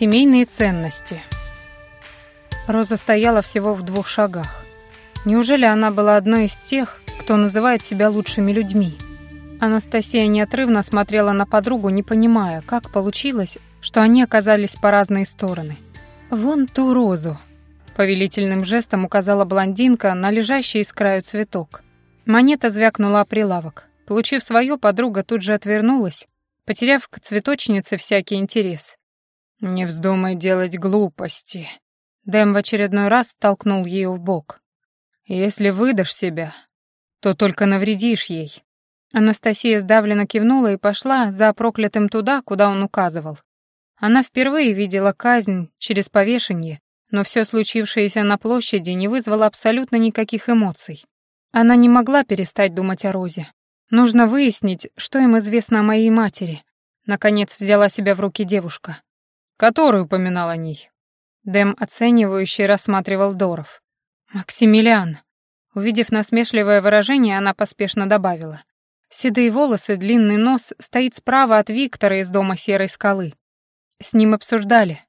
Семейные ценности. Роза стояла всего в двух шагах. Неужели она была одной из тех, кто называет себя лучшими людьми? Анастасия неотрывно смотрела на подругу, не понимая, как получилось, что они оказались по разные стороны. «Вон ту розу», — повелительным жестом указала блондинка на лежащий из краю цветок. Монета звякнула о прилавок. Получив свое, подруга тут же отвернулась, потеряв к цветочнице всякий интерес. «Не вздумай делать глупости». Дэм в очередной раз толкнул ее в бок. «Если выдашь себя, то только навредишь ей». Анастасия сдавленно кивнула и пошла за проклятым туда, куда он указывал. Она впервые видела казнь через повешение, но все случившееся на площади не вызвало абсолютно никаких эмоций. Она не могла перестать думать о Розе. Нужно выяснить, что им известно о моей матери. Наконец взяла себя в руки девушка. Который упоминал о ней. Дэм оценивающе рассматривал Доров. «Максимилиан». Увидев насмешливое выражение, она поспешно добавила. Седые волосы, длинный нос стоит справа от Виктора из дома Серой скалы. С ним обсуждали.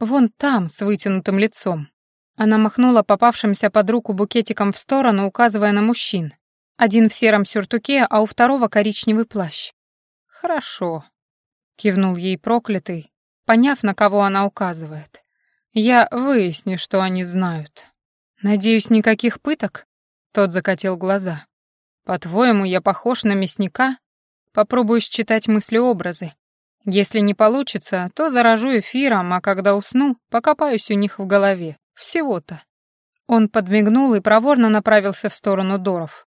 Вон там, с вытянутым лицом. Она махнула попавшимся под руку букетиком в сторону, указывая на мужчин. Один в сером сюртуке, а у второго коричневый плащ. «Хорошо», — кивнул ей проклятый, поняв, на кого она указывает. «Я выясню, что они знают. Надеюсь, никаких пыток?» Тот закатил глаза. «По-твоему, я похож на мясника? Попробую считать мыслеобразы. Если не получится, то заражу эфиром, а когда усну, покопаюсь у них в голове. Всего-то». Он подмигнул и проворно направился в сторону Доров.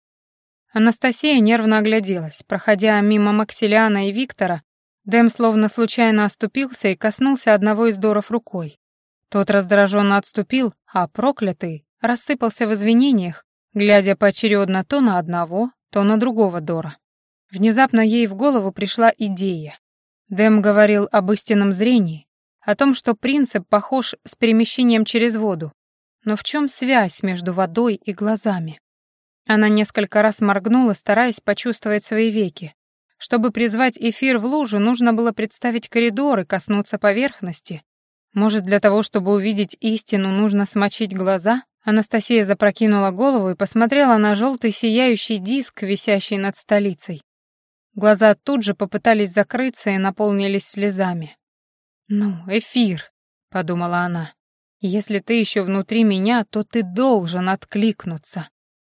Анастасия нервно огляделась. Проходя мимо Максилиана и Виктора, Дэм словно случайно оступился и коснулся одного из Доров рукой. Тот раздраженно отступил, а проклятый рассыпался в извинениях, глядя поочередно то на одного, то на другого Дора. Внезапно ей в голову пришла идея. Дэм говорил об истинном зрении, о том, что принцип похож с перемещением через воду. Но в чем связь между водой и глазами? Она несколько раз моргнула, стараясь почувствовать свои веки, чтобы призвать эфир в лужу, нужно было представить коридор и коснуться поверхности. Может, для того, чтобы увидеть истину, нужно смочить глаза? Анастасия запрокинула голову и посмотрела на желтый сияющий диск, висящий над столицей. Глаза тут же попытались закрыться и наполнились слезами. «Ну, эфир», — подумала она. «Если ты еще внутри меня, то ты должен откликнуться».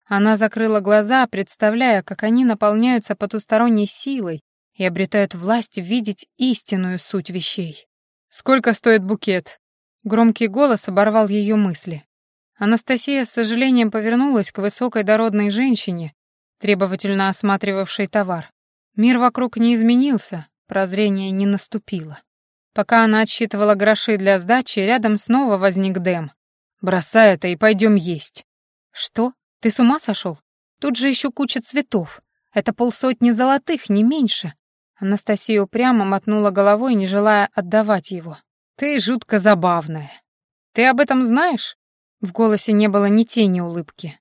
Она закрыла глаза, представляя, как они наполняются потусторонней силой и обретают власть видеть истинную суть вещей. «Сколько стоит букет?» Громкий голос оборвал ее мысли. Анастасия с сожалением повернулась к высокой дородной женщине, требовательно осматривавшей товар. Мир вокруг не изменился, прозрение не наступило. Пока она отсчитывала гроши для сдачи, рядом снова возник Дэм. «Бросай это и пойдем есть». «Что?» Ты с ума сошел? Тут же еще куча цветов. Это полсотни золотых, не меньше. Анастасия упрямо мотнула головой, не желая отдавать его. Ты жутко забавная. Ты об этом знаешь? В голосе не было ни тени улыбки.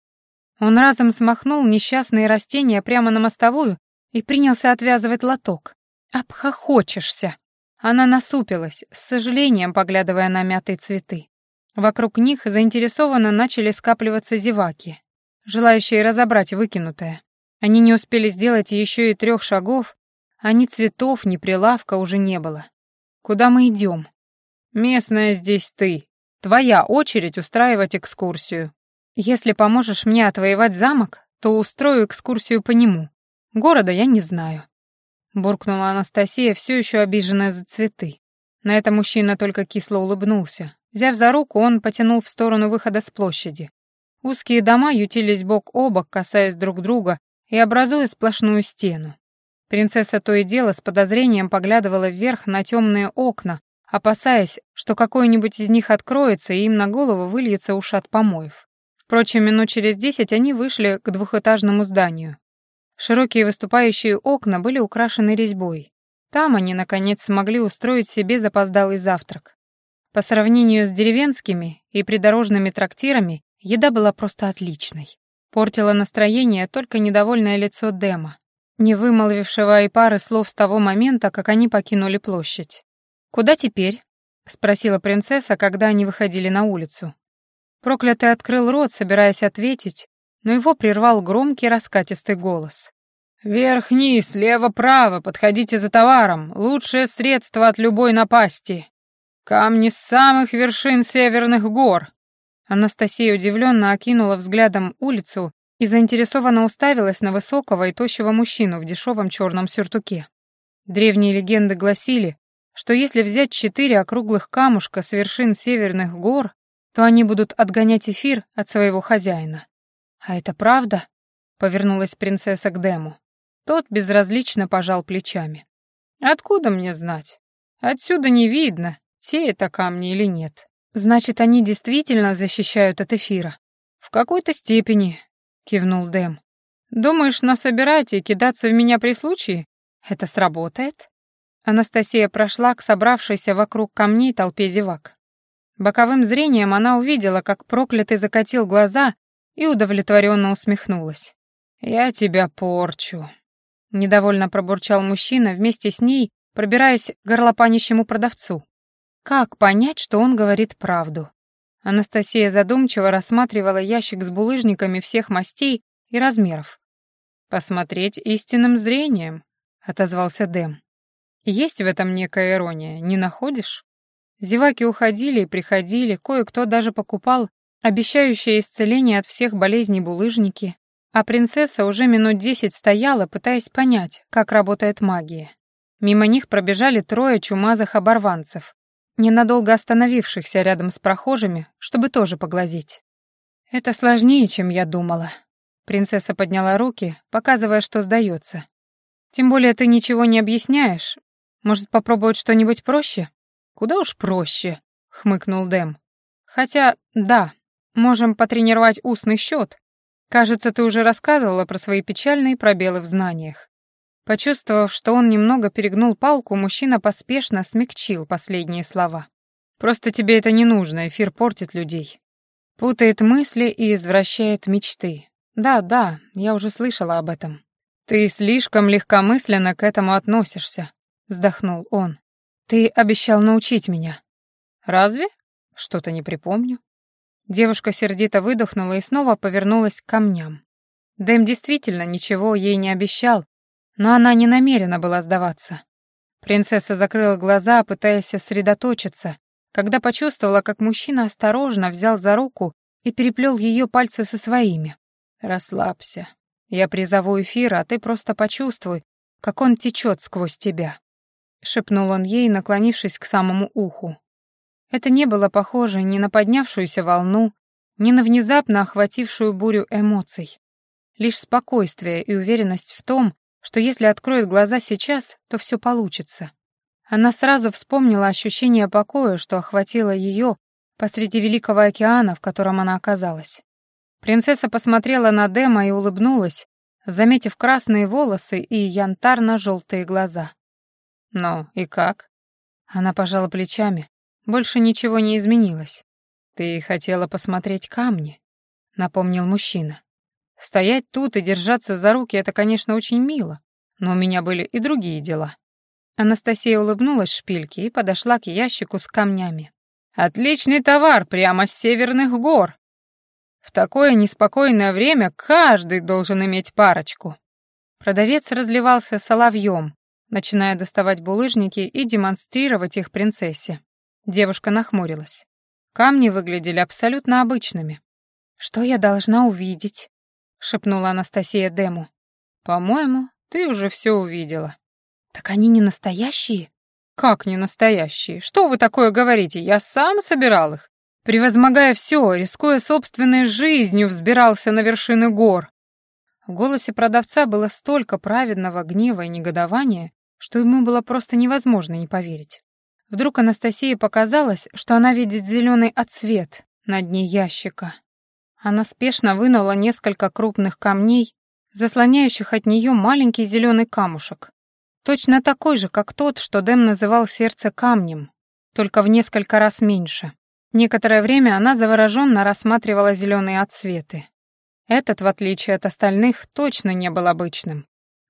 Он разом смахнул несчастные растения прямо на мостовую и принялся отвязывать лоток. «Обхохочешься!» Она насупилась, с сожалением поглядывая на мятые цветы. Вокруг них заинтересованно начали скапливаться зеваки желающие разобрать выкинутое. Они не успели сделать еще и трех шагов, а ни цветов, ни прилавка уже не было. Куда мы идем? Местная здесь ты. Твоя очередь устраивать экскурсию. Если поможешь мне отвоевать замок, то устрою экскурсию по нему. Города я не знаю. Буркнула Анастасия, все еще обиженная за цветы. На это мужчина только кисло улыбнулся. Взяв за руку, он потянул в сторону выхода с площади. Узкие дома ютились бок о бок, касаясь друг друга и образуя сплошную стену. Принцесса то и дело с подозрением поглядывала вверх на темные окна, опасаясь, что какой-нибудь из них откроется и им на голову выльется ушат помоев. Впрочем, минут через десять они вышли к двухэтажному зданию. Широкие выступающие окна были украшены резьбой. Там они, наконец, смогли устроить себе запоздалый завтрак. По сравнению с деревенскими и придорожными трактирами, Еда была просто отличной. Портило настроение только недовольное лицо Дема, не вымолвившего и пары слов с того момента, как они покинули площадь. «Куда теперь?» — спросила принцесса, когда они выходили на улицу. Проклятый открыл рот, собираясь ответить, но его прервал громкий раскатистый голос. «Вверх-вниз, слева-право, подходите за товаром. Лучшее средство от любой напасти. Камни с самых вершин северных гор». Анастасия удивленно окинула взглядом улицу и заинтересованно уставилась на высокого и тощего мужчину в дешевом черном сюртуке. Древние легенды гласили, что если взять четыре округлых камушка с вершин северных гор, то они будут отгонять эфир от своего хозяина. «А это правда?» — повернулась принцесса к Дему. Тот безразлично пожал плечами. «Откуда мне знать? Отсюда не видно, те это камни или нет. Значит, они действительно защищают от эфира?» «В какой-то степени», — кивнул Дэм. «Думаешь, насобирать и кидаться в меня при случае? Это сработает?» Анастасия прошла к собравшейся вокруг камней толпе зевак. Боковым зрением она увидела, как проклятый закатил глаза и удовлетворенно усмехнулась. «Я тебя порчу», — недовольно пробурчал мужчина вместе с ней, пробираясь к горлопанящему продавцу. Как понять, что он говорит правду? Анастасия задумчиво рассматривала ящик с булыжниками всех мастей и размеров. «Посмотреть истинным зрением», — отозвался Дэм. Есть в этом некая ирония, не находишь? Зеваки уходили и приходили, кое-кто даже покупал обещающие исцеление от всех болезней булыжники, а принцесса уже минут десять стояла, пытаясь понять, как работает магия. Мимо них пробежали трое чумазых оборванцев, ненадолго остановившихся рядом с прохожими, чтобы тоже поглазеть. «Это сложнее, чем я думала». Принцесса подняла руки, показывая, что сдается. «Тем более ты ничего не объясняешь, может, попробовать что-нибудь проще? Куда уж проще, хмыкнул Дэм. Хотя, да, можем потренировать устный счет. Кажется, ты уже рассказывала про свои печальные пробелы в знаниях. Почувствовав, что он немного перегнул палку, мужчина поспешно смягчил последние слова. «Просто тебе это не нужно, эфир портит людей. Путает мысли и извращает мечты. Да, да, я уже слышала об этом. Ты слишком легкомысленно к этому относишься вздохнул он. Ты обещал научить меня. Разве? Что-то не припомню. Девушка сердито выдохнула и снова повернулась к камням. Дэм действительно ничего ей не обещал, но она не намерена была сдаваться. Принцесса закрыла глаза, пытаясь сосредоточиться, когда почувствовала, как мужчина осторожно взял за руку и переплел ее пальцы со своими. «Расслабься. Я призову эфир, а ты просто почувствуй, как он течет сквозь тебя. — шепнул он ей, наклонившись к самому уху. Это не было похоже ни на поднявшуюся волну, ни на внезапно охватившую бурю эмоций. Лишь спокойствие и уверенность в том, что если откроет глаза сейчас, то все получится. Она сразу вспомнила ощущение покоя, что охватило ее посреди Великого океана, в котором она оказалась. Принцесса посмотрела на Дема и улыбнулась, заметив красные волосы и янтарно-желтые глаза. «Ну, и как?» Она пожала плечами. Больше ничего не изменилось. «Ты хотела посмотреть камни», — напомнил мужчина. «Стоять тут и держаться за руки — это, конечно, очень мило, но у меня были и другие дела». Анастасия улыбнулась шпильке и подошла к ящику с камнями. «Отличный товар прямо с северных гор. В такое неспокойное время каждый должен иметь парочку». Продавец разливался соловьем, начиная доставать булыжники и демонстрировать их принцессе. Девушка нахмурилась. Камни выглядели абсолютно обычными. «Что я должна увидеть?» — шепнула Анастасия Дему. «По-моему, ты уже все увидела». «Так они не настоящие?» «Как не настоящие? Что вы такое говорите? Я сам собирал их. Превозмогая все, рискуя собственной жизнью, взбирался на вершины гор. В голосе продавца было столько праведного гнева и негодования, что ему было просто невозможно не поверить. Вдруг Анастасии показалось, что она видит зеленый отсвет на дне ящика. Она спешно вынула несколько крупных камней, заслоняющих от нее маленький зеленый камушек. Точно такой же, как тот, что Дэм называл сердце камнем, только в несколько раз меньше. Некоторое время она завороженно рассматривала зеленые отсветы. Этот, в отличие от остальных, точно не был обычным.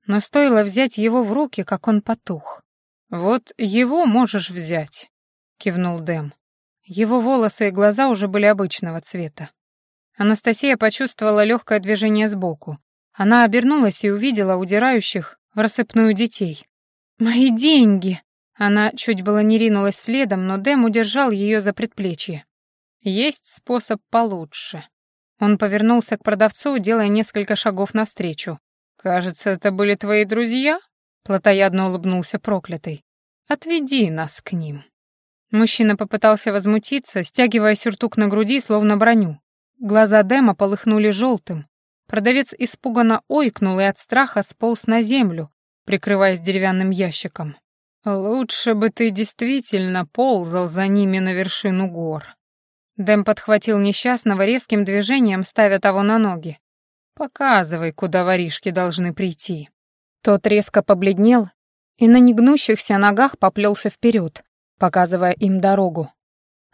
Но стоило взять его в руки, как он потух. «Вот его можешь взять». — кивнул Дэм. Его волосы и глаза уже были обычного цвета. Анастасия почувствовала легкое движение сбоку. Она обернулась и увидела удирающих в рассыпную детей. «Мои деньги!» Она чуть было не ринулась следом, но Дэм удержал ее за предплечье. «Есть способ получше». Он повернулся к продавцу, делая несколько шагов навстречу. «Кажется, это были твои друзья?» Платоядно улыбнулся проклятый. «Отведи нас к ним». Мужчина попытался возмутиться, стягивая сюртук на груди, словно броню. Глаза Дэма полыхнули желтым. Продавец испуганно ойкнул и от страха сполз на землю, прикрываясь деревянным ящиком. «Лучше бы ты действительно ползал за ними на вершину гор». Дэм подхватил несчастного резким движением, ставя того на ноги. «Показывай, куда воришки должны прийти». Тот резко побледнел и на негнущихся ногах поплелся вперед, показывая им дорогу.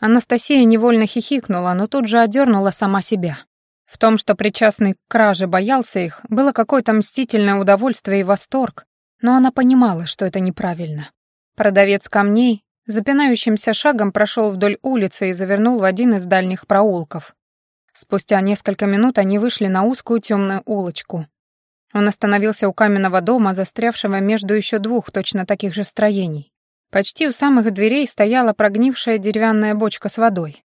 Анастасия невольно хихикнула, но тут же одернула сама себя. В том, что причастный к краже боялся их, было какое-то мстительное удовольствие и восторг, но она понимала, что это неправильно. Продавец камней запинающимся шагом прошел вдоль улицы и завернул в один из дальних проулков. Спустя несколько минут они вышли на узкую темную улочку. Он остановился у каменного дома, застрявшего между еще двух точно таких же строений. Почти у самых дверей стояла прогнившая деревянная бочка с водой.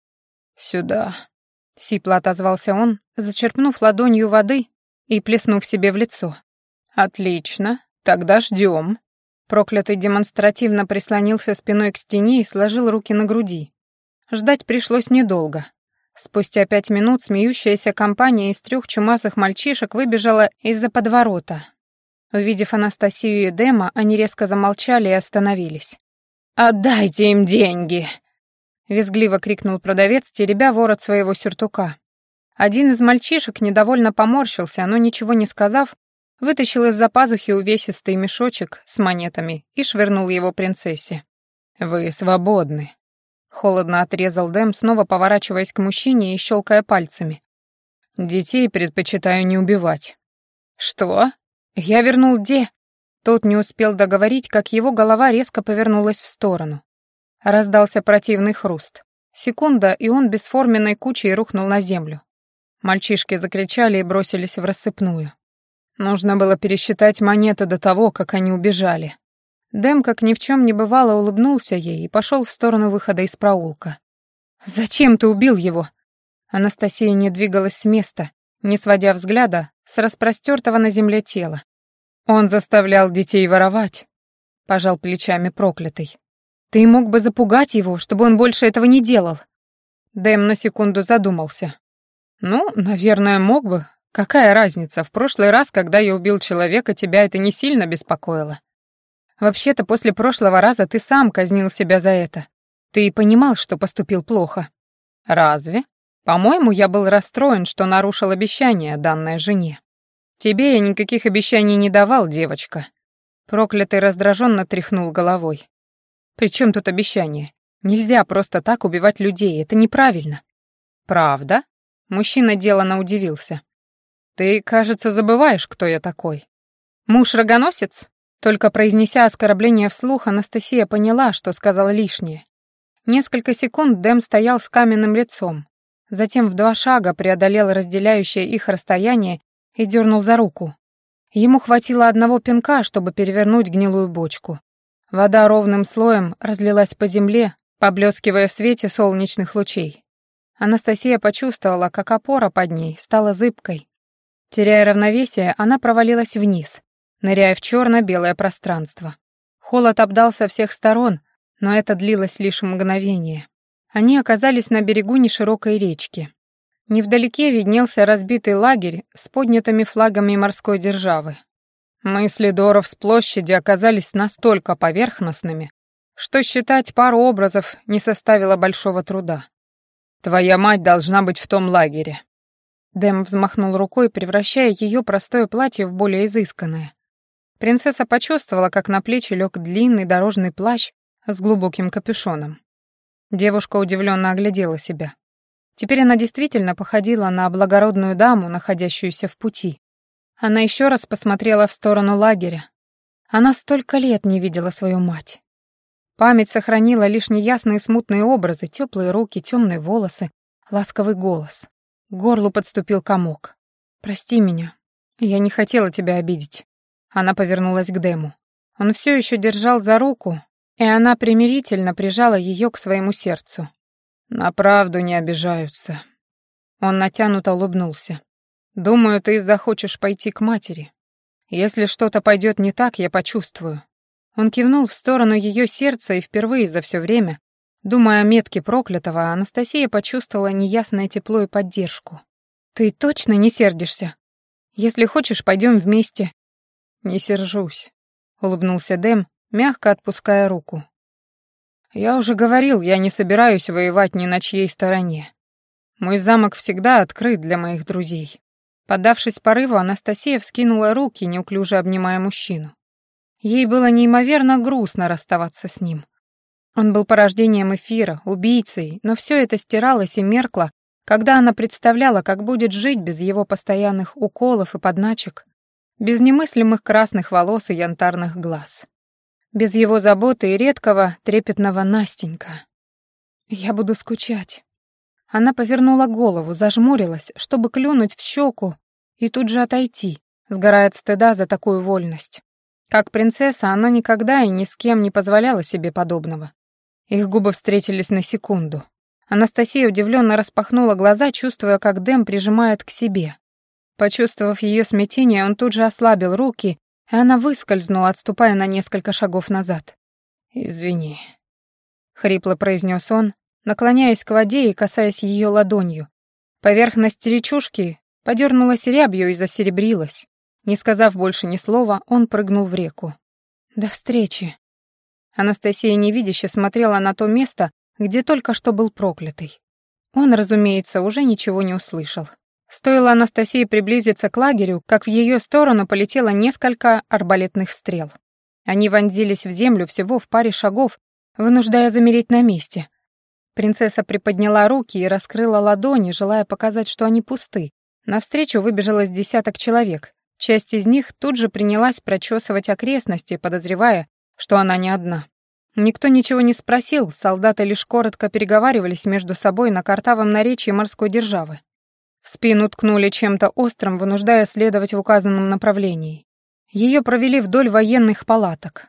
«Сюда», — сипло отозвался он, зачерпнув ладонью воды и плеснув себе в лицо. «Отлично, тогда ждем». Проклятый демонстративно прислонился спиной к стене и сложил руки на груди. Ждать пришлось недолго. Спустя пять минут смеющаяся компания из трех чумасых мальчишек выбежала из-за подворота. Увидев Анастасию и Дема, они резко замолчали и остановились. «Отдайте им деньги!» — визгливо крикнул продавец, теребя ворот своего сюртука. Один из мальчишек недовольно поморщился, но, ничего не сказав, вытащил из-за пазухи увесистый мешочек с монетами и швырнул его принцессе. «Вы свободны», — холодно отрезал Дэм, снова поворачиваясь к мужчине и щелкая пальцами. «Детей предпочитаю не убивать». «Что? Я вернул де...» Тот не успел договорить, как его голова резко повернулась в сторону. Раздался противный хруст. Секунда, и он бесформенной кучей рухнул на землю. Мальчишки закричали и бросились в рассыпную. Нужно было пересчитать монеты до того, как они убежали. Дэм, как ни в чем не бывало, улыбнулся ей и пошел в сторону выхода из проулка. «Зачем ты убил его?» Анастасия не двигалась с места, не сводя взгляда с распростертого на земле тела. «Он заставлял детей воровать», — пожал плечами проклятый. «Ты мог бы запугать его, чтобы он больше этого не делал». Дэм на секунду задумался. «Ну, наверное, мог бы, Какая разница, в прошлый раз, когда я убил человека, тебя это не сильно беспокоило? Вообще-то после прошлого раза ты сам казнил себя за это. Ты понимал, что поступил плохо. Разве? По-моему, я был расстроен, что нарушил обещание, данное жене. Тебе я никаких обещаний не давал, девочка. Проклятый раздраженно тряхнул головой. При чем тут обещание? Нельзя просто так убивать людей, это неправильно. Правда? Мужчина делано удивился. «Ты, кажется, забываешь, кто я такой». «Муж-рогоносец?» Только произнеся оскорбление вслух, Анастасия поняла, что сказала лишнее. Несколько секунд Дэм стоял с каменным лицом, затем в два шага преодолел разделяющее их расстояние и дернул за руку. Ему хватило одного пинка, чтобы перевернуть гнилую бочку. Вода ровным слоем разлилась по земле, поблескивая в свете солнечных лучей. Анастасия почувствовала, как опора под ней стала зыбкой, Теряя равновесие, она провалилась вниз, ныряя в черно-белое пространство. Холод обдал со всех сторон, но это длилось лишь мгновение. Они оказались на берегу неширокой речки. Невдалеке виднелся разбитый лагерь с поднятыми флагами морской державы. Мысли Доров с площади оказались настолько поверхностными, что считать пару образов не составило большого труда. «Твоя мать должна быть в том лагере», Дэм взмахнул рукой, превращая ее простое платье в более изысканное. Принцесса почувствовала, как на плечи лег длинный дорожный плащ с глубоким капюшоном. Девушка удивленно оглядела себя. Теперь она действительно походила на благородную даму, находящуюся в пути. Она еще раз посмотрела в сторону лагеря. Она столько лет не видела свою мать. Память сохранила лишь неясные смутные образы, теплые руки, темные волосы, ласковый голос. К горлу подступил комок. «Прости меня. Я не хотела тебя обидеть». Она повернулась к Дему. Он все еще держал за руку, и она примирительно прижала ее к своему сердцу. «На правду не обижаются». Он натянуто улыбнулся. «Думаю, ты захочешь пойти к матери. Если что-то пойдет не так, я почувствую». Он кивнул в сторону ее сердца, и впервые за все время, думая о метке проклятого, Анастасия почувствовала неясное тепло и поддержку. «Ты точно не сердишься? Если хочешь, пойдем вместе». «Не сержусь», — улыбнулся Дэм, мягко отпуская руку. «Я уже говорил, я не собираюсь воевать ни на чьей стороне. Мой замок всегда открыт для моих друзей». Поддавшись порыву, Анастасия вскинула руки, неуклюже обнимая мужчину. Ей было неимоверно грустно расставаться с ним. Он был порождением эфира, убийцей, но все это стиралось и меркло, когда она представляла, как будет жить без его постоянных уколов и подначек, без немыслимых красных волос и янтарных глаз, без его заботы и редкого трепетного Настенька. «Я буду скучать», она повернула голову, зажмурилась, чтобы клюнуть в щеку и тут же отойти, сгорая от стыда за такую вольность. Как принцесса она никогда и ни с кем не позволяла себе подобного. Их губы встретились на секунду. Анастасия удивленно распахнула глаза, чувствуя, как Дэм прижимает к себе. Почувствовав ее смятение, он тут же ослабил руки, и она выскользнула, отступая на несколько шагов назад. «Извини», — хрипло произнес он, наклоняясь к воде и касаясь ее ладонью. Поверхность речушки подернулась рябью и засеребрилась. Не сказав больше ни слова, он прыгнул в реку. «До встречи». Анастасия невидяще смотрела на то место, где только что был проклятый. Он, разумеется, уже ничего не услышал. Стоило Анастасии приблизиться к лагерю, как в ее сторону полетело несколько арбалетных стрел. Они вонзились в землю всего в паре шагов, вынуждая замереть на месте. Принцесса приподняла руки и раскрыла ладони, желая показать, что они пусты. Навстречу выбежало десяток человек. Часть из них тут же принялась прочесывать окрестности, подозревая, что она не одна. Никто ничего не спросил, солдаты лишь коротко переговаривались между собой на картавом наречии морской державы. В спину ткнули чем-то острым, вынуждая следовать в указанном направлении. Ее провели вдоль военных палаток.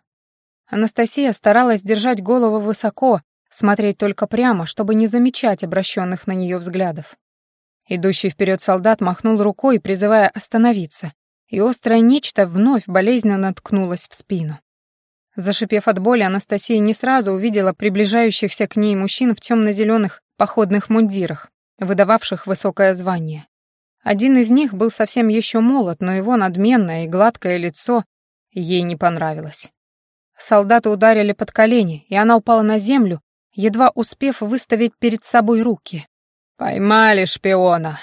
Анастасия старалась держать голову высоко, смотреть только прямо, чтобы не замечать обращенных на нее взглядов. Идущий вперед солдат махнул рукой, призывая остановиться, и острое нечто вновь болезненно наткнулось в спину. Зашипев от боли, Анастасия не сразу увидела приближающихся к ней мужчин в темно-зеленых походных мундирах, выдававших высокое звание. Один из них был совсем еще молод, но его надменное и гладкое лицо ей не понравилось. Солдаты ударили под колени, и она упала на землю, едва успев выставить перед собой руки. «Поймали шпиона!»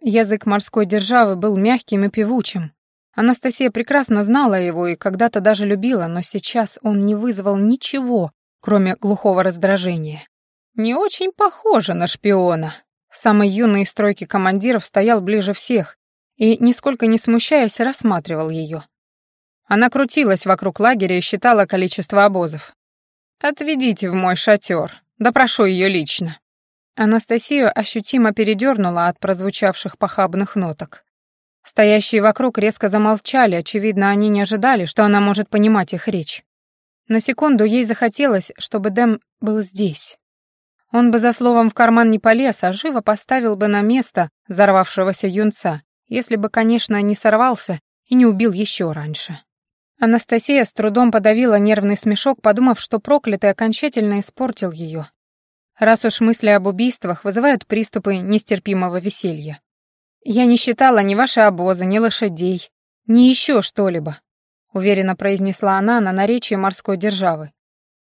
Язык морской державы был мягким и певучим. Анастасия прекрасно знала его и когда-то даже любила, но сейчас он не вызвал ничего, кроме глухого раздражения. «Не очень похоже на шпиона». Самый юный из стройки командиров стоял ближе всех и, нисколько не смущаясь, рассматривал ее. Она крутилась вокруг лагеря и считала количество обозов. «Отведите в мой шатер, допрошу ее лично». Анастасию ощутимо передернула от прозвучавших похабных ноток. Стоящие вокруг резко замолчали, очевидно, они не ожидали, что она может понимать их речь. На секунду ей захотелось, чтобы Дэм был здесь. Он бы за словом в карман не полез, а живо поставил бы на место взорвавшегося юнца, если бы, конечно, не сорвался и не убил еще раньше. Анастасия с трудом подавила нервный смешок, подумав, что проклятый окончательно испортил ее. Раз уж мысли об убийствах вызывают приступы нестерпимого веселья. «Я не считала ни ваши обозы, ни лошадей, ни еще что-либо», уверенно произнесла она на наречии морской державы.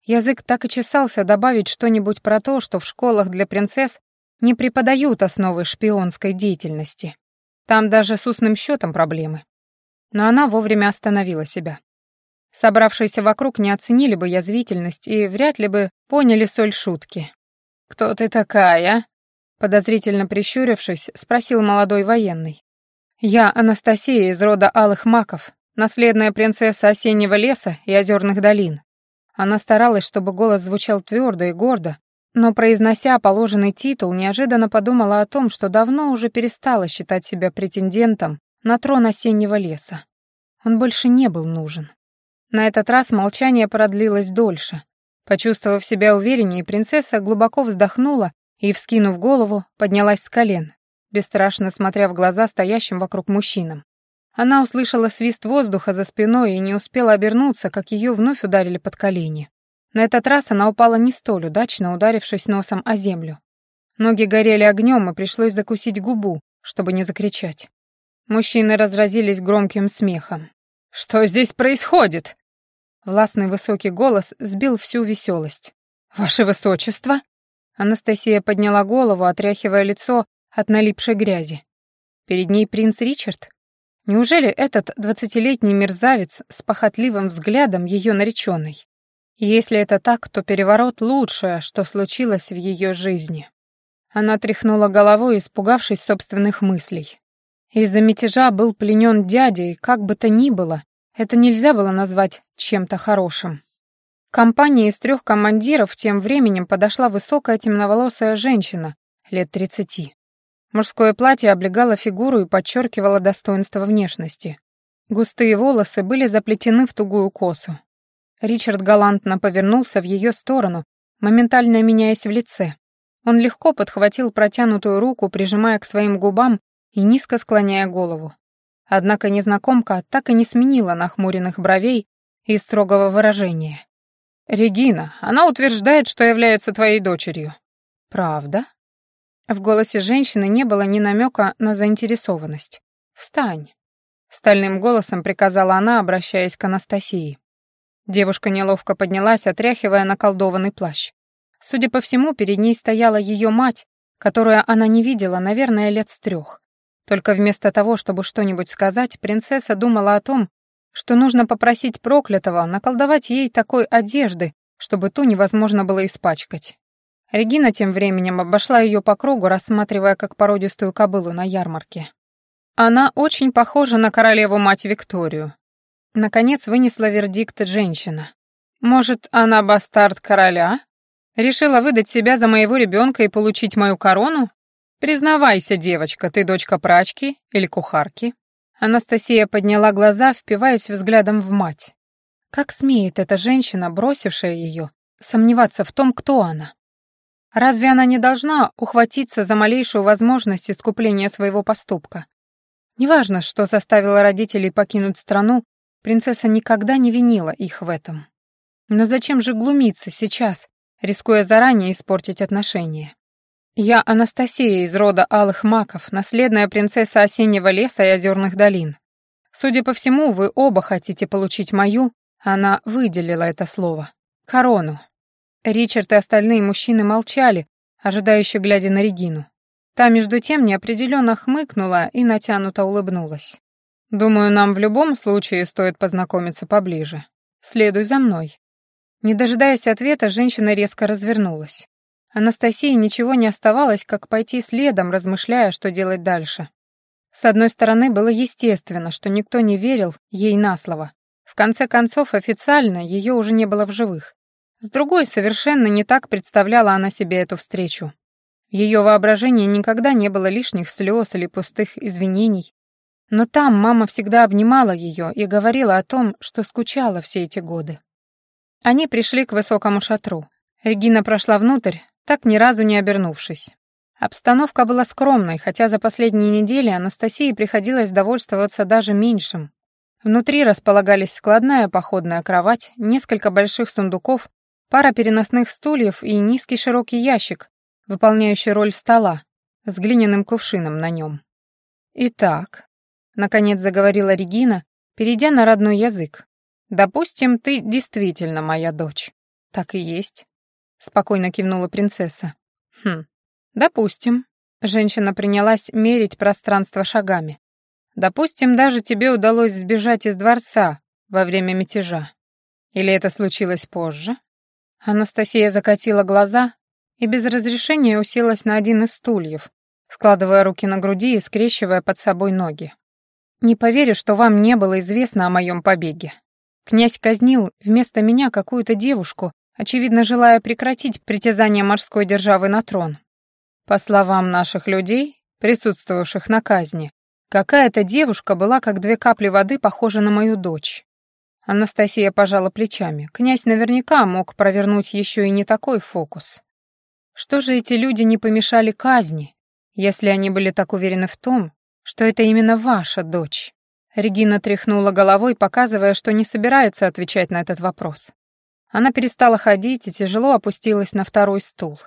Язык так и чесался добавить что-нибудь про то, что в школах для принцесс не преподают основы шпионской деятельности. Там даже с устным счетом проблемы. Но она вовремя остановила себя. Собравшиеся вокруг не оценили бы язвительность и вряд ли бы поняли соль шутки. «Кто ты такая?» Подозрительно прищурившись, спросил молодой военный. «Я Анастасия из рода Алых Маков, наследная принцесса осеннего леса и озерных долин. Она старалась, чтобы голос звучал твердо и гордо, но, произнося положенный титул, неожиданно подумала о том, что давно уже перестала считать себя претендентом на трон осеннего леса. Он больше не был нужен. На этот раз молчание продлилось дольше. Почувствовав себя увереннее, принцесса глубоко вздохнула и, вскинув голову, поднялась с колен, бесстрашно смотря в глаза стоящим вокруг мужчинам. Она услышала свист воздуха за спиной и не успела обернуться, как ее вновь ударили под колени. На этот раз она упала не столь удачно, ударившись носом о землю. Ноги горели огнем, и пришлось закусить губу, чтобы не закричать. Мужчины разразились громким смехом. «Что здесь происходит?» Властный высокий голос сбил всю веселость. «Ваше высочество?» Анастасия подняла голову, отряхивая лицо от налипшей грязи. Перед ней принц Ричард? Неужели этот двадцатилетний мерзавец с похотливым взглядом ее нареченный? Если это так, то переворот — лучшее, что случилось в ее жизни. Она тряхнула головой, испугавшись собственных мыслей. Из-за мятежа был пленен дядя, и как бы то ни было, это нельзя было назвать чем-то хорошим. К компании из трех командиров тем временем подошла высокая темноволосая женщина, лет тридцати. Мужское платье облегало фигуру и подчеркивало достоинство внешности. Густые волосы были заплетены в тугую косу. Ричард галантно повернулся в ее сторону, моментально меняясь в лице. Он легко подхватил протянутую руку, прижимая к своим губам и низко склоняя голову. Однако незнакомка так и не сменила нахмуренных бровей и строгого выражения. «Регина, она утверждает, что является твоей дочерью». «Правда?» В голосе женщины не было ни намека на заинтересованность. «Встань!» Стальным голосом приказала она, обращаясь к Анастасии. Девушка неловко поднялась, отряхивая наколдованный плащ. Судя по всему, перед ней стояла ее мать, которую она не видела, наверное, лет с трех. Только вместо того, чтобы что-нибудь сказать, принцесса думала о том, что нужно попросить проклятого наколдовать ей такой одежды, чтобы ту невозможно было испачкать. Регина тем временем обошла ее по кругу, рассматривая как породистую кобылу на ярмарке. Она очень похожа на королеву-мать Викторию. Наконец вынесла вердикт женщина. Может, она бастард короля? Решила выдать себя за моего ребенка и получить мою корону? Признавайся, девочка, ты дочка прачки или кухарки? Анастасия подняла глаза, впиваясь взглядом в мать. Как смеет эта женщина, бросившая ее, сомневаться в том, кто она? Разве она не должна ухватиться за малейшую возможность искупления своего поступка? Неважно, что заставило родителей покинуть страну, принцесса никогда не винила их в этом. Но зачем же глумиться сейчас, рискуя заранее испортить отношения? Я Анастасия из рода Алых Маков, наследная принцесса Осеннего леса и Озерных долин. Судя по всему, вы оба хотите получить мою, она выделила это слово, корону. Ричард и остальные мужчины молчали, ожидающе глядя на Регину. Та, между тем, неопределенно хмыкнула и натянуто улыбнулась. «Думаю, нам в любом случае стоит познакомиться поближе. Следуй за мной». Не дожидаясь ответа, женщина резко развернулась. Анастасии ничего не оставалось, как пойти следом, размышляя, что делать дальше. С одной стороны, было естественно, что никто не верил ей на слово. В конце концов, официально ее уже не было в живых. С другой, совершенно не так представляла она себе эту встречу. В ее воображении никогда не было лишних слез или пустых извинений. Но там мама всегда обнимала ее и говорила о том, что скучала все эти годы. Они пришли к высокому шатру. Регина прошла внутрь, так ни разу не обернувшись. Обстановка была скромной, хотя за последние недели Анастасии приходилось довольствоваться даже меньшим. Внутри располагались складная походная кровать, несколько больших сундуков пара переносных стульев и низкий широкий ящик, выполняющий роль стола, с глиняным кувшином на нем. «Итак», — наконец заговорила Регина, перейдя на родной язык, «допустим, ты действительно моя дочь». «Так и есть», — спокойно кивнула принцесса. «Хм, допустим». Женщина принялась мерить пространство шагами. «Допустим, даже тебе удалось сбежать из дворца во время мятежа. Или это случилось позже?» Анастасия закатила глаза и без разрешения уселась на один из стульев, складывая руки на груди и скрещивая под собой ноги. «Не поверю, что вам не было известно о моем побеге. Князь казнил вместо меня какую-то девушку, очевидно, желая прекратить притязание морской державы на трон. По словам наших людей, присутствовавших на казни, какая-то девушка была как две капли воды похожа на мою дочь. Анастасия пожала плечами. Князь наверняка мог провернуть еще и не такой фокус. Что же эти люди не помешали казни, если они были так уверены в том, что это именно ваша дочь? Регина тряхнула головой, показывая, что не собирается отвечать на этот вопрос. Она перестала ходить и тяжело опустилась на второй стул.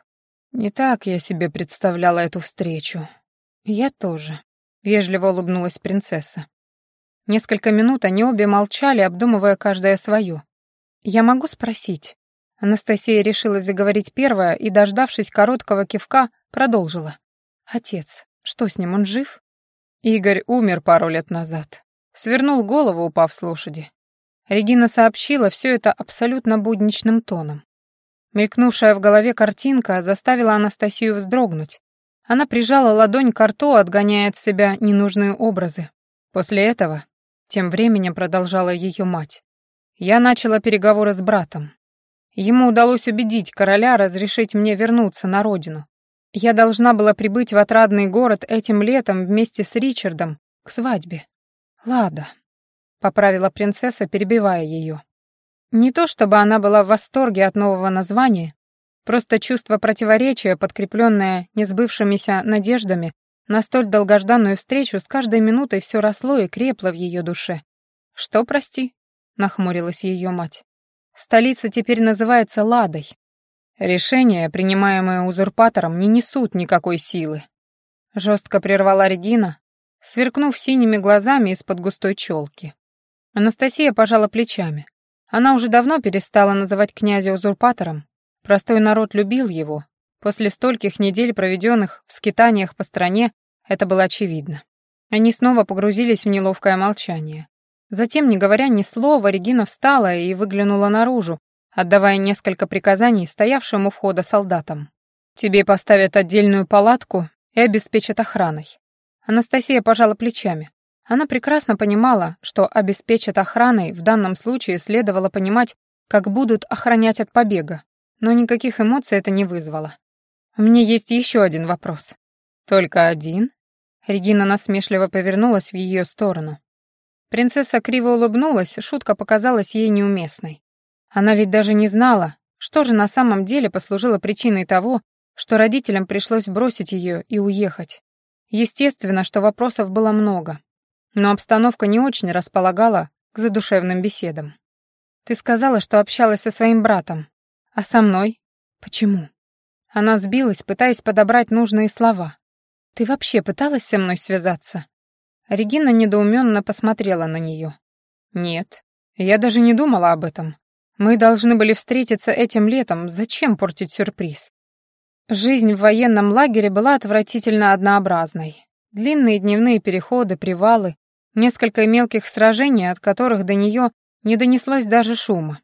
Не так я себе представляла эту встречу. Я тоже. Вежливо улыбнулась принцесса. Несколько минут они обе молчали, обдумывая каждое свое. «Я могу спросить?» Анастасия решила заговорить первая и, дождавшись короткого кивка, продолжила. «Отец, что с ним, он жив?» Игорь умер пару лет назад. Свернул голову, упав с лошади. Регина сообщила все это абсолютно будничным тоном. Мелькнувшая в голове картинка заставила Анастасию вздрогнуть. Она прижала ладонь к рту, отгоняя от себя ненужные образы. После этого, тем временем продолжала ее мать, я начала переговоры с братом. Ему удалось убедить короля разрешить мне вернуться на родину. Я должна была прибыть в отрадный город этим летом вместе с Ричардом к свадьбе. Лада, поправила принцесса, перебивая ее. Не то чтобы она была в восторге от нового названия, просто чувство противоречия, подкрепленное несбывшимися надеждами на столь долгожданную встречу, с каждой минутой все росло и крепло в ее душе. «Что, прости?» — нахмурилась ее мать. «Столица теперь называется Ладой. Решения, принимаемые узурпатором, не несут никакой силы». Жестко прервала Регина, сверкнув синими глазами из-под густой челки. Анастасия пожала плечами. Она уже давно перестала называть князя узурпатором. Простой народ любил его. После стольких недель, проведенных в скитаниях по стране, это было очевидно. Они снова погрузились в неловкое молчание. Затем, не говоря ни слова, Регина встала и выглянула наружу, отдавая несколько приказаний стоявшим у входа солдатам. «Тебе поставят отдельную палатку и обеспечат охраной». Анастасия пожала плечами. Она прекрасно понимала, что обеспечат охраной в данном случае следовало понимать, как будут охранять от побега, но никаких эмоций это не вызвало. «У меня есть еще один вопрос». «Только один?» Регина насмешливо повернулась в ее сторону. Принцесса криво улыбнулась, шутка показалась ей неуместной. Она ведь даже не знала, что же на самом деле послужило причиной того, что родителям пришлось бросить ее и уехать. Естественно, что вопросов было много но обстановка не очень располагала к задушевным беседам. «Ты сказала, что общалась со своим братом. А со мной? Почему?» Она сбилась, пытаясь подобрать нужные слова. «Ты вообще пыталась со мной связаться?» Регина недоуменно посмотрела на нее. «Нет, я даже не думала об этом. Мы должны были встретиться этим летом, зачем портить сюрприз?» Жизнь в военном лагере была отвратительно однообразной. Длинные дневные переходы, привалы, несколько мелких сражений, от которых до нее не донеслось даже шума.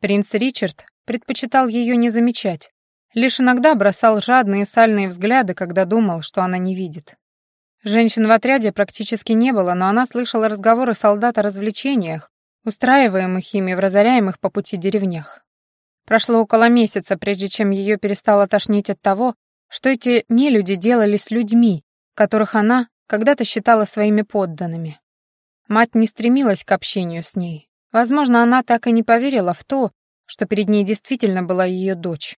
Принц Ричард предпочитал ее не замечать, лишь иногда бросал жадные сальные взгляды, когда думал, что она не видит. Женщин в отряде практически не было, но она слышала разговоры солдат о развлечениях, устраиваемых ими в разоряемых по пути деревнях. Прошло около месяца, прежде чем ее перестало тошнить от того, что эти нелюди делали с людьми, которых она когда-то считала своими подданными. Мать не стремилась к общению с ней. Возможно, она так и не поверила в то, что перед ней действительно была ее дочь.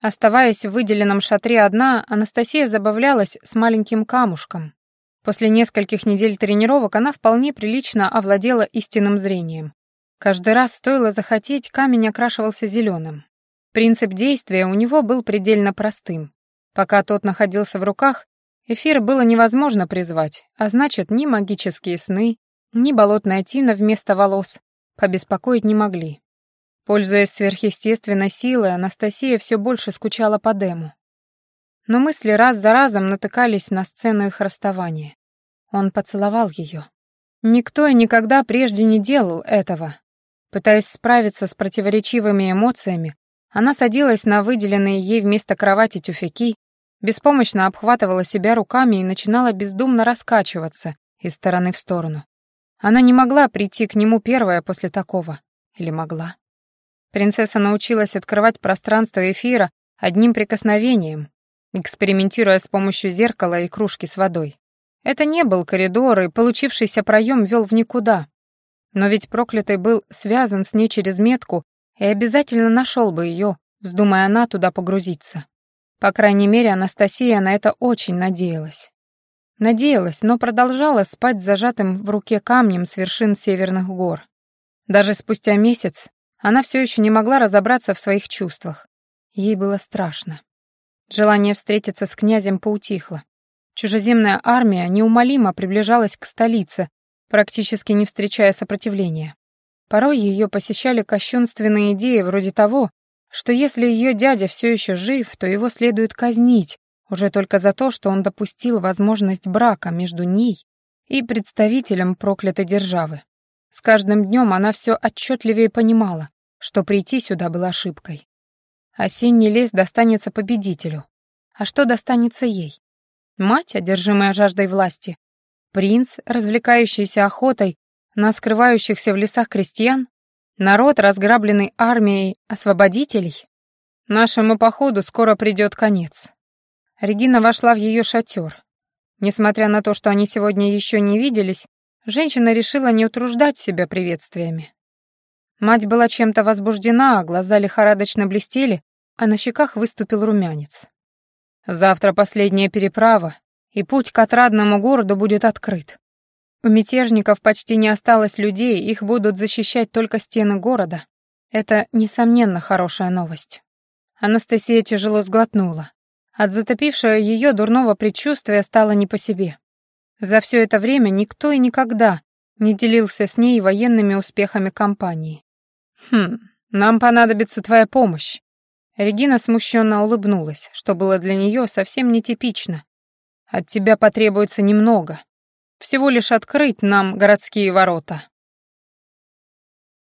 Оставаясь в выделенном шатре одна, Анастасия забавлялась с маленьким камушком. После нескольких недель тренировок она вполне прилично овладела истинным зрением. Каждый раз стоило захотеть, камень окрашивался зеленым. Принцип действия у него был предельно простым. Пока тот находился в руках, Эфир было невозможно призвать, а значит, ни магические сны, ни болотная тина вместо волос побеспокоить не могли. Пользуясь сверхъестественной силой, Анастасия все больше скучала по Дему. Но мысли раз за разом натыкались на сцену их расставания. Он поцеловал ее. Никто и никогда прежде не делал этого. Пытаясь справиться с противоречивыми эмоциями, она садилась на выделенные ей вместо кровати тюфяки беспомощно обхватывала себя руками и начинала бездумно раскачиваться из стороны в сторону. Она не могла прийти к нему первая после такого. Или могла? Принцесса научилась открывать пространство эфира одним прикосновением, экспериментируя с помощью зеркала и кружки с водой. Это не был коридор, и получившийся проем вел в никуда. Но ведь проклятый был связан с ней через метку и обязательно нашел бы ее, вздумая она туда погрузиться. По крайней мере, Анастасия на это очень надеялась. Надеялась, но продолжала спать с зажатым в руке камнем с вершин северных гор. Даже спустя месяц она все еще не могла разобраться в своих чувствах. Ей было страшно. Желание встретиться с князем поутихло. Чужеземная армия неумолимо приближалась к столице, практически не встречая сопротивления. Порой ее посещали кощунственные идеи вроде того, что если ее дядя все еще жив, то его следует казнить, уже только за то, что он допустил возможность брака между ней и представителем проклятой державы. С каждым днем она все отчетливее понимала, что прийти сюда было ошибкой. Осенний лес достанется победителю. А что достанется ей? Мать, одержимая жаждой власти? Принц, развлекающийся охотой на скрывающихся в лесах крестьян? Народ, разграбленный армией освободителей? Нашему походу скоро придет конец. Регина вошла в ее шатер. Несмотря на то, что они сегодня еще не виделись, женщина решила не утруждать себя приветствиями. Мать была чем-то возбуждена, а глаза лихорадочно блестели, а на щеках выступил румянец. Завтра последняя переправа, и путь к отрадному городу будет открыт. У мятежников почти не осталось людей, их будут защищать только стены города. Это, несомненно, хорошая новость. Анастасия тяжело сглотнула. От затопившего ее дурного предчувствия стало не по себе. За все это время никто и никогда не делился с ней военными успехами кампании. «Хм, нам понадобится твоя помощь». Регина смущенно улыбнулась, что было для нее совсем нетипично. «От тебя потребуется немного. Всего лишь открыть нам городские ворота».